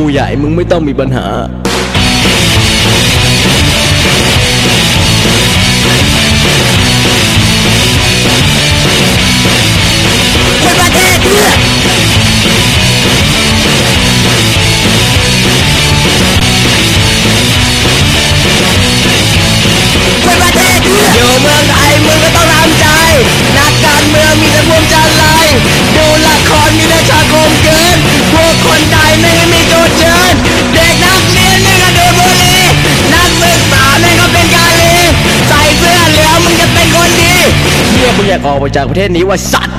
ูใหญ่มึงไม่ต้องมีปัญหา อยากออกไปจากประเทศนี้ว่าสัตว์